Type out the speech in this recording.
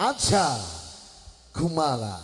aja Gumala.